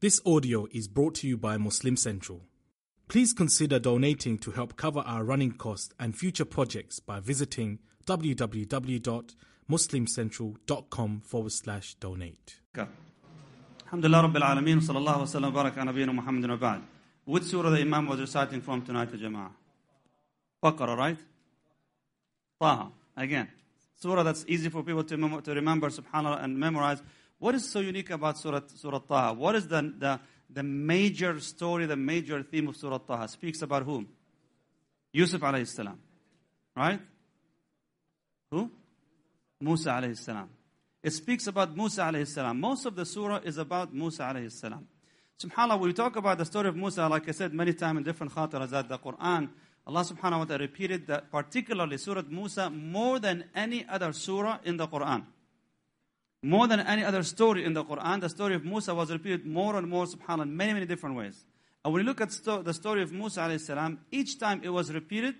This audio is brought to you by Muslim Central. Please consider donating to help cover our running costs and future projects by visiting www.muslimcentral.com forward slash donate. Alhamdulillah Rabbil Alameen, sallallahu wa sallam, baraka Muhammadin wa. Which surah the Imam was reciting from tonight, Jama'ah? Baqarah, right? Taha, again. Surah that's easy for people to, to remember, subhanAllah, and memorize. What is so unique about Surah, surah Taha? What is the, the, the major story, the major theme of Surah Taha? Speaks about whom? Yusuf alayhi salam. Right? Who? Musa alayhi salam. It speaks about Musa alayhi salam. Most of the surah is about Musa alayhi salam. SubhanAllah, when we talk about the story of Musa, like I said many times in different khatiras, that the Quran, Allah subhanahu wa ta'ala repeated that particularly Surah Musa more than any other surah in the Quran. More than any other story in the Quran, the story of Musa was repeated more and more, subhanAllah, in many, many different ways. And when you look at sto- the story of Musa alayhi salam, each time it was repeated,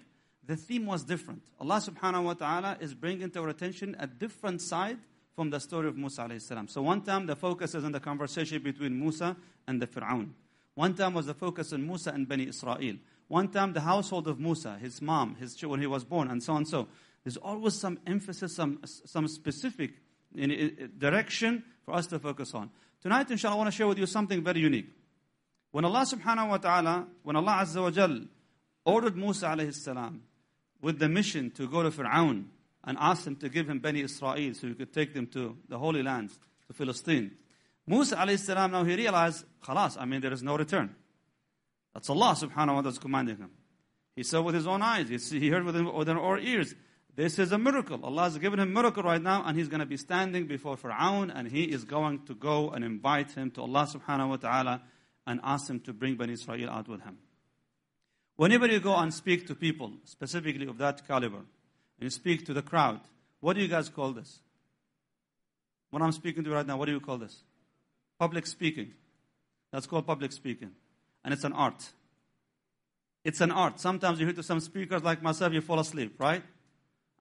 the theme was different. Allah subhanahu wa ta'ala is bringing to our attention a different side from the story of Musa alayhi salam. So one time the focus is on the conversation between Musa and the Fir'aun. One time was the focus on Musa and Bani Israel. One time the household of Musa, his mom, his when he was born, and so on and so. There's always some emphasis, some, some specific in, direction for us to focus on. Tonight, inshallah, I want to share with you something very unique. When Allah subhanahu wa ta'ala, when Allah azza wa jal ordered Musa alayhi salam with the mission to go to Fir'aun and ask him to give him Bani Israel so he could take them to the Holy Lands, to Philistine. Musa alayhi salam, now he realized, khalas, I mean, there is no return. That's Allah subhanahu wa ta'ala commanding him. He saw with his own eyes, he heard with, his own ears. This is a miracle. Allah has given him a miracle right now, and he's going to be standing before Fir'aun, and he is going to go and invite him to Allah subhanahu wa ta'ala and ask him to bring Bani Israel out with him. Whenever you go and speak to people, specifically of that caliber, and you speak to the crowd, what do you guys call this? What I'm speaking to you right now, what do you call this? Public speaking. That's called public speaking. And it's an art. It's an art. Sometimes you hear to some speakers like myself, you fall asleep, right?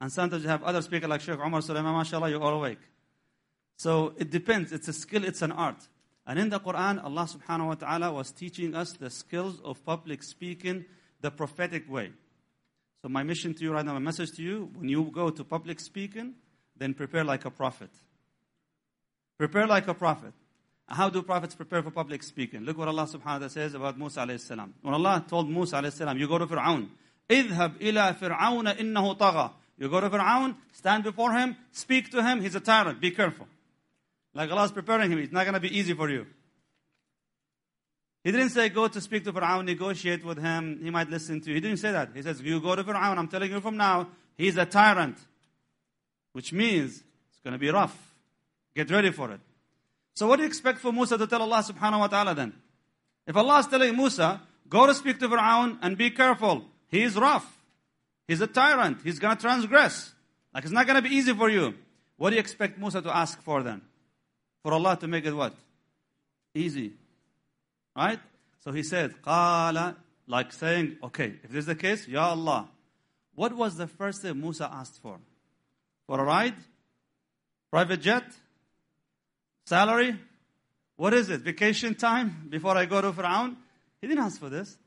And sometimes you have other speakers like Sheikh Omar Suleiman, mashallah, you're all awake. So it depends. It's a skill, it's an art. And in the Quran, Allah subhanahu wa ta'ala was teaching us the skills of public speaking the prophetic way. So my mission to you right now, my message to you, when you go to public speaking, then prepare like a prophet. Prepare like a prophet. How do prophets prepare for public speaking? Look what Allah subhanahu wa ta'ala says about Musa alayhi salam. When Allah told Musa alayhi salam, you go to Fir'aun. اذهب إلى فرعون إنه طغى you go to Fir'aun, stand before him, speak to him, he's a tyrant, be careful. Like Allah is preparing him, it's not going to be easy for you. He didn't say go to speak to Fir'aun, negotiate with him, he might listen to you. He didn't say that. He says, you go to Fir'aun, I'm telling you from now, he's a tyrant. Which means it's going to be rough. Get ready for it. So what do you expect for Musa to tell Allah subhanahu wa ta'ala then? If Allah is telling Musa, go to speak to Fir'aun and be careful. He is rough. He's a tyrant. He's going to transgress. Like it's not going to be easy for you. What do you expect Musa to ask for then? For Allah to make it what? Easy. Right? So he said, Qala, like saying, okay, if this is the case, Ya Allah. What was the first thing Musa asked for? For a ride? Private jet? Salary? What is it? Vacation time before I go to Fir'aun? He didn't ask for this.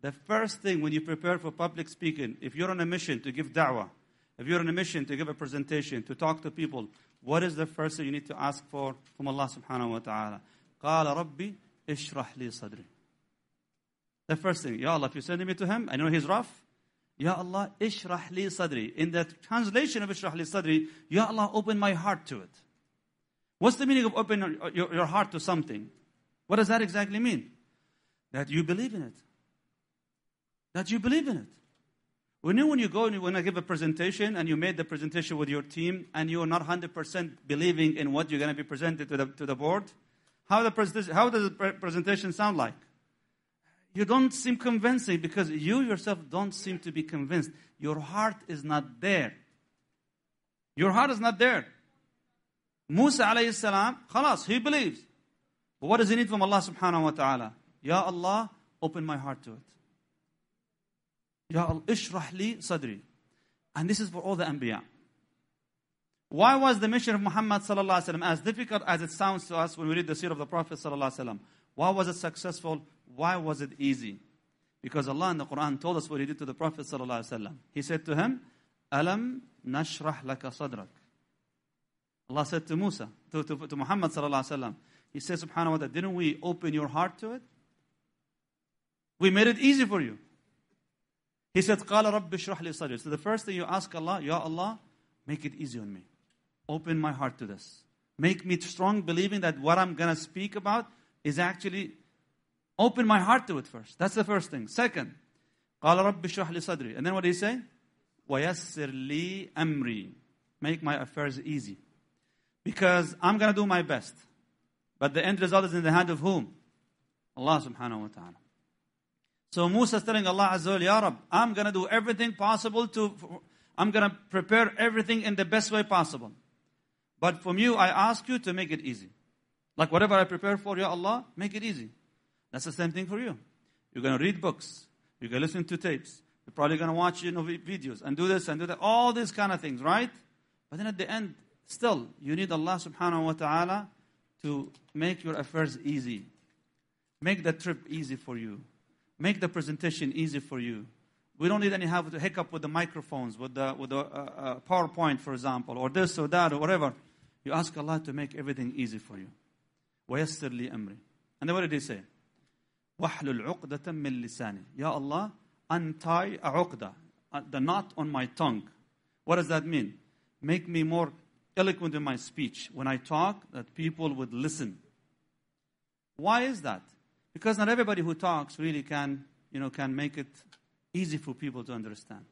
The first thing when you prepare for public speaking, if you're on a mission to give da'wah, if you're on a mission to give a presentation, to talk to people, what is the first thing you need to ask for from Allah subhanahu wa ta'ala? قال ربي اشرح لي صدري. The first thing, Ya Allah, if you're sending me to him, I know he's rough. Ya Allah, اشرح لي صدري. In the translation of اشرح لي صدري, Ya Allah, open my heart to it. What's the meaning of open your, your heart to something? What does that exactly mean? That you believe in it. That you believe in it. We know when you go and you want to give a presentation and you made the presentation with your team and you're not 100% believing in what you're going to be presented to the, to the board, how, the presentation, how does the presentation sound like? You don't seem convincing because you yourself don't seem to be convinced. Your heart is not there. Your heart is not there. Musa alayhi salam, khalas, he believes. But what does he need from Allah subhanahu wa ta'ala? Ya Allah, open my heart to it. Ya Allah, ishrah li sadri. And this is for all the anbiya. Why was the mission of Muhammad sallallahu alaihi wasallam as difficult as it sounds to us when we read the seerah of the Prophet sallallahu alaihi wasallam? Why was it successful? Why was it easy? Because Allah in the Quran told us what He did to the Prophet ﷺ. He said to him, Alam nashrah laka sadrak. Allah said to Musa, to, to, to Muhammad ﷺ, He said, subhanahu wa ta'ala, didn't we open your heart to it? We made it easy for you. He said, قال رب اشرح لي صدري. So the first thing you ask Allah, Ya Allah, make it easy on me. Open my heart to this. Make me strong believing that what I'm going to speak about is actually open my heart to it first. That's the first thing. Second, قال رب اشرح لي صدري. And then what did he say? ويسر لي أمري. Make my affairs easy. Because I'm going to do my best. But the end result is in the hand of whom? Allah subhanahu wa ta'ala. So Musa is telling Allah Azza wa Ya Rab, I'm going to do everything possible to, I'm going to prepare everything in the best way possible. But from you, I ask you to make it easy. Like whatever I prepare for you, Allah, make it easy. That's the same thing for you. You're going to read books. You're going to listen to tapes. You're probably going to watch you know, videos and do this and do that. All these kind of things, right? But then at the end, still, you need Allah subhanahu wa ta'ala to make your affairs easy. Make the trip easy for you. Make the presentation easy for you. We don't need any have to hiccup with the microphones, with the, with the uh, uh, PowerPoint, for example, or this or that or whatever. You ask Allah to make everything easy for you. وَيَسِّرْ لِي أَمْرِي And then what did he say? وَحْلُ الْعُقْدَةً مِّن لِسَانِي Ya Allah, untie a uqda, uh, the knot on my tongue. What does that mean? Make me more eloquent in my speech. When I talk, that people would listen. Why is that? Because not everybody who talks really can, you know, can make it easy for people to understand.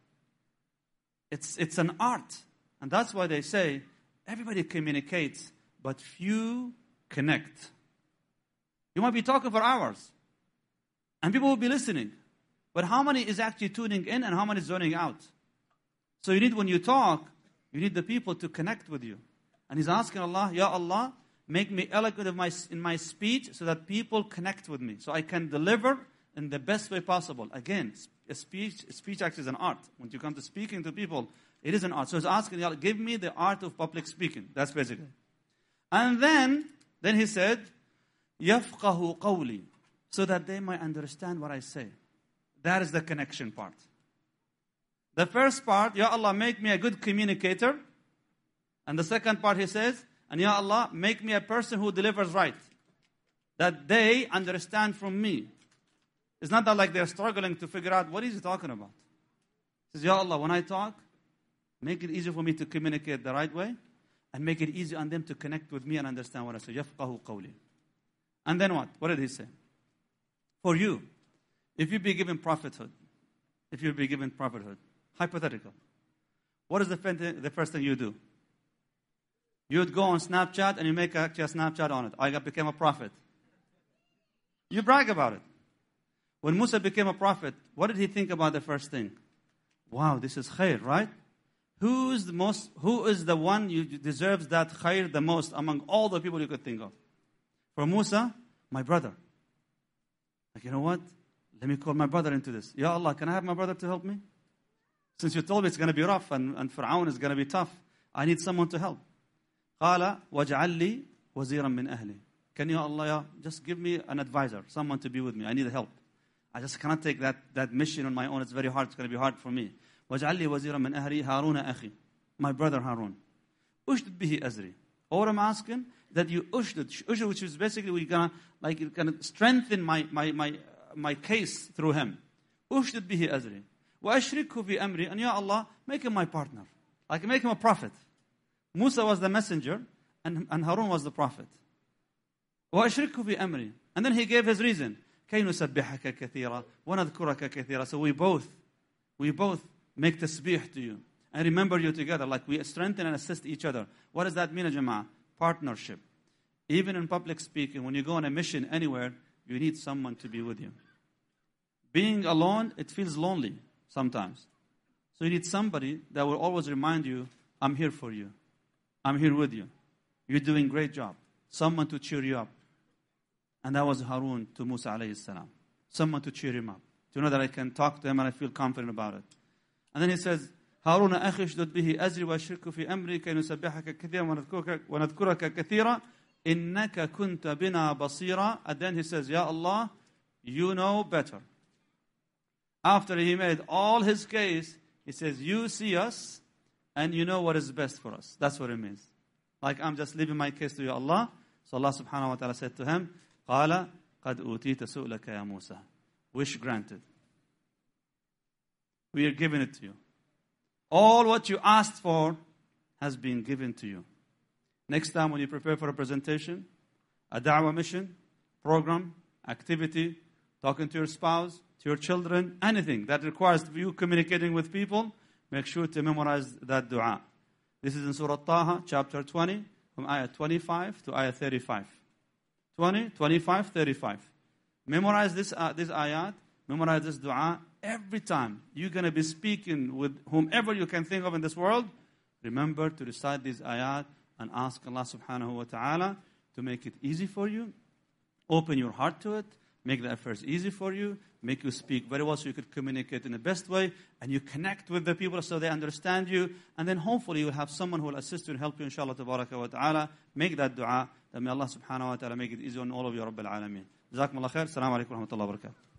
It's, it's an art. And that's why they say everybody communicates, but few connect. You might be talking for hours, and people will be listening. But how many is actually tuning in and how many is zoning out? So you need, when you talk, you need the people to connect with you. And he's asking Allah, Ya Allah, make me eloquent my, in my speech so that people connect with me. So I can deliver in the best way possible. Again, a speech, speech actually is an art. When you come to speaking to people, it is an art. So he's asking, Allah, give me the art of public speaking. That's basically. And then, then he said, يَفْقَهُ قَوْلِي So that they might understand what I say. That is the connection part. The first part, Ya Allah, make me a good communicator. And the second part, he says, and Ya Allah, make me a person who delivers right. That they understand from me. It's not that like they're struggling to figure out what is he talking about. He says, Ya Allah, when I talk, make it easy for me to communicate the right way and make it easy on them to connect with me and understand what I say. يَفْقَهُ قَوْلِي And then what? What did he say? For you, if you be given prophethood, if you be given prophethood, hypothetical, what is the first thing you do? You would go on Snapchat and you make a Snapchat on it. I became a prophet. You brag about it. When Musa became a prophet, what did he think about the first thing? Wow, this is khair, right? Who is the most, who is the one who deserves that khair the most among all the people you could think of? For Musa, my brother. Like, you know what? Let me call my brother into this. Ya Allah, can I have my brother to help me? Since you told me it's going to be rough and, and Fir'aun is going to be tough, I need someone to help. قال واجعل لي وزيرا من أهلي. Can you Allah just give me an advisor, someone to be with me. I need help. I just cannot take that, that mission on my own. It's very hard. It's going to be hard for me. واجعل لي وزيرا من أهلي هارون أخي. My brother Harun. أشدد به أزري. Or I'm asking that you ushdud, ushdud which is basically we're gonna like you're gonna strengthen my my my my case through him. أشدد به أزري. وأشركه في أمري and Ya Allah make him my partner. Like make him a prophet. Musa was the messenger and, and Harun was the prophet. وأشركه في أمري. And then he gave his reason. كي نسبحك كثيرا ونذكرك كثيرا. So we both, we both make tasbih to you and remember you together. Like we strengthen and assist each other. What does that mean, Jama'ah? Partnership. Even in public speaking, when you go on a mission anywhere, you need someone to be with you. Being alone, it feels lonely sometimes. So you need somebody that will always remind you, I'm here for you. I'm here with you. You're doing great job. Someone to cheer you up. And that was Harun to Musa alayhi salam. Someone to cheer him up. To know that I can talk to him and I feel confident about it. And then he says, هارون أخي اشدد به أزري وأشركه في أمري كي نسبحك كثيرا ونذكرك كثيرا إِنَّكَ كُنْتَ بِنَا بَصِيرًا And then he says, Ya Allah, you know better. After he made all his case, he says, You see us and you know what is best for us. That's what it means. Like I'm just leaving my case to you, Allah. So Allah subhanahu wa ta'ala said to him, قَالَ قَدْ أُوتِيتَ سُؤْلَكَ يَا مُوسَى Wish granted. We are giving it to you. All what you asked for has been given to you. Next time when you prepare for a presentation, a da'wah mission, program, activity, talking to your spouse, to your children, anything that requires you communicating with people, make sure to memorize that dua. This is in Surah Taha, chapter 20, from ayah 25 to ayah 35. 20, 25, 35. Memorize this, uh, this ayat, memorize this dua. Every time you're going to be speaking with whomever you can think of in this world, remember to recite these ayat and ask Allah subhanahu wa ta'ala to make it easy for you, open your heart to it, make the affairs easy for you, make you speak very well so you could communicate in the best way, and you connect with the people so they understand you, and then hopefully you'll have someone who will assist you and help you, inshallah, wa ta'ala. Make that dua, that may Allah subhanahu wa ta'ala make it easy on all of you, Rabbil Alameen. Jazakumullah khair. Assalamu alaikum wa rahmatullahi wa barakatuh.